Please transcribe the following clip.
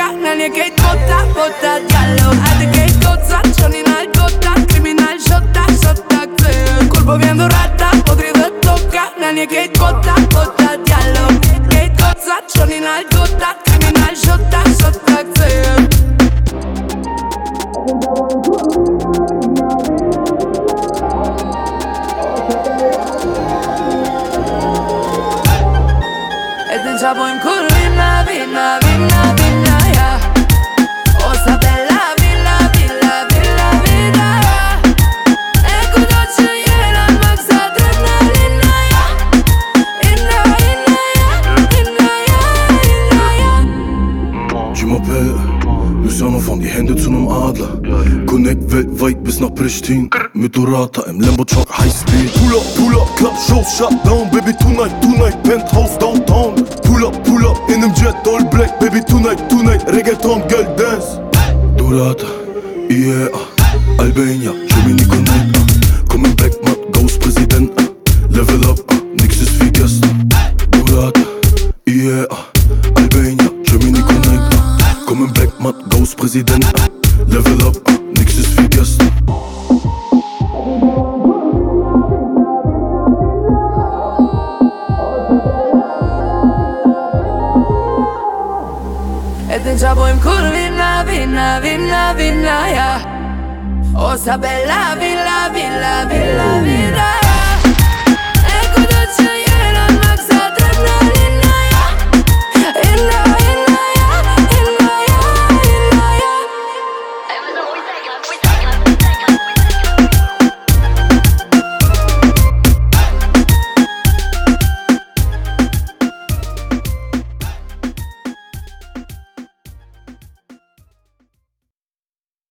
Kana nie kej tota, bota Jalo, a ty kej toca Johnny na gota, criminal shota, shota Chcę kurbo viendo rata Podrido toca, na nie kej tota, bota Jalo, kej toca Johnny na gota, criminal shota, shota Chcę E pensavo in collina, vina, vina, vina. M'appelles, nous sommes enfants die Hände zu einem Adler. Connect weltweit bis nach Pristin. Mit Dorata im Lambo Truck High Speed. Pull up, pull up, Club Shows shut down. Baby tonight, tonight, Penthouse downtown. Pull up, pull up, in einem Jet all black. Baby tonight, tonight, Reggaeton, Girl Dance. Dorata, yeah, Albania, Jiminy Connect. Präsident. Level up, nix ist wie gestern. E ti qapo im kur vinna, vinna, vinna, vinna, ja O sa bella villa, villa, villa, villa,